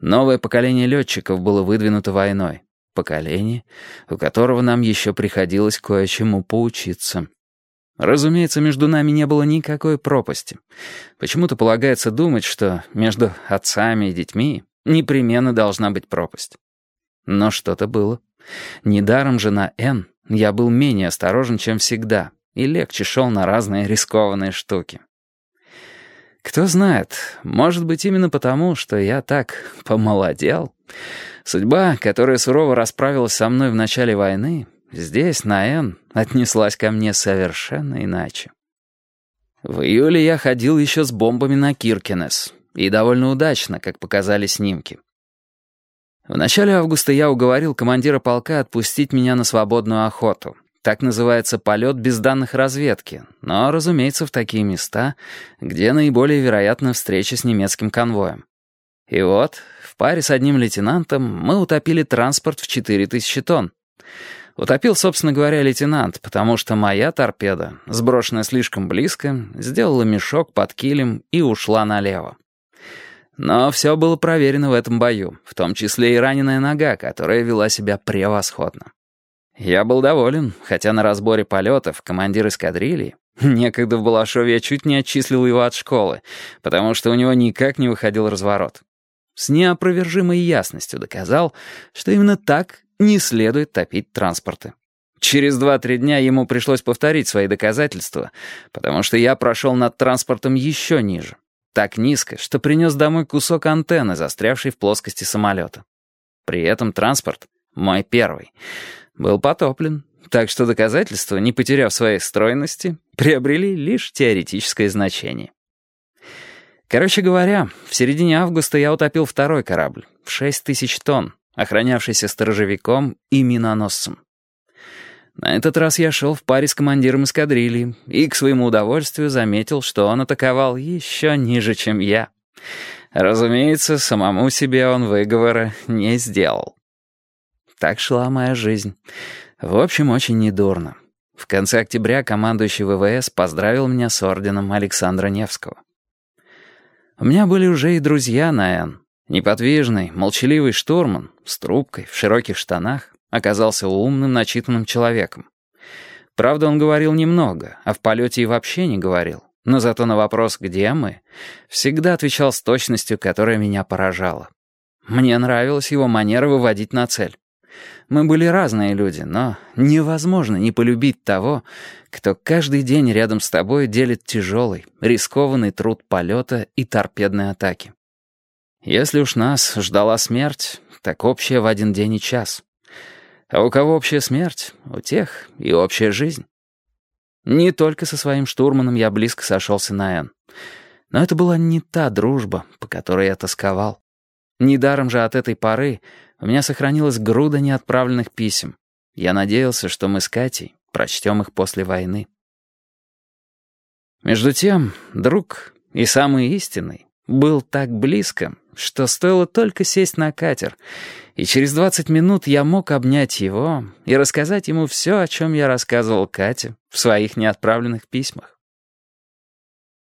Новое поколение летчиков было выдвинуто войной. Поколение, у которого нам еще приходилось кое-чему поучиться. Разумеется, между нами не было никакой пропасти. Почему-то полагается думать, что между отцами и детьми непременно должна быть пропасть. Но что-то было. Недаром же на «Н» я был менее осторожен, чем всегда, и легче шел на разные рискованные штуки. Кто знает, может быть, именно потому, что я так помолодел. Судьба, которая сурово расправилась со мной в начале войны, здесь, на «Н», отнеслась ко мне совершенно иначе. В июле я ходил еще с бомбами на Киркенес, и довольно удачно, как показали снимки. В начале августа я уговорил командира полка отпустить меня на свободную охоту, так называется полет без данных разведки, но, разумеется, в такие места, где наиболее вероятна встреча с немецким конвоем. И вот, в паре с одним лейтенантом мы утопили транспорт в 4000 тонн. Утопил, собственно говоря, лейтенант, потому что моя торпеда, сброшенная слишком близко, сделала мешок под килем и ушла налево. Но все было проверено в этом бою, в том числе и раненая нога, которая вела себя превосходно. Я был доволен, хотя на разборе полетов командир эскадрильи, некогда в Балашове я чуть не отчислил его от школы, потому что у него никак не выходил разворот. С неопровержимой ясностью доказал, что именно так не следует топить транспорты. Через два-три дня ему пришлось повторить свои доказательства, потому что я прошел над транспортом еще ниже. Так низко, что принес домой кусок антенны, застрявшей в плоскости самолета. При этом транспорт, мой первый, был потоплен, так что доказательства, не потеряв своей стройности, приобрели лишь теоретическое значение. Короче говоря, в середине августа я утопил второй корабль в 6 тысяч тонн, охранявшийся сторожевиком и миноносцем. На этот раз я шел в паре с командиром эскадрильи и, к своему удовольствию, заметил, что он атаковал еще ниже, чем я. Разумеется, самому себе он выговора не сделал. Так шла моя жизнь. В общем, очень недурно. В конце октября командующий ВВС поздравил меня с орденом Александра Невского. У меня были уже и друзья на Н. Неподвижный, молчаливый штурман с трубкой, в широких штанах, оказался умным, начитанным человеком. Правда, он говорил немного, а в полете и вообще не говорил. Но зато на вопрос «где мы?» всегда отвечал с точностью, которая меня поражала. Мне нравилась его манера выводить на цель. Мы были разные люди, но невозможно не полюбить того, кто каждый день рядом с тобой делит тяжелый, рискованный труд полета и торпедной атаки. Если уж нас ждала смерть, так общая в один день и час. А у кого общая смерть, у тех и общая жизнь. Не только со своим штурманом я близко сошелся на Н. Но это была не та дружба, по которой я тосковал. Недаром же от этой поры у меня сохранилась груда неотправленных писем. Я надеялся, что мы с Катей прочтем их после войны. Между тем, друг, и самый истинный, был так близко, что стоило только сесть на катер, и через 20 минут я мог обнять его и рассказать ему все, о чем я рассказывал Кате в своих неотправленных письмах.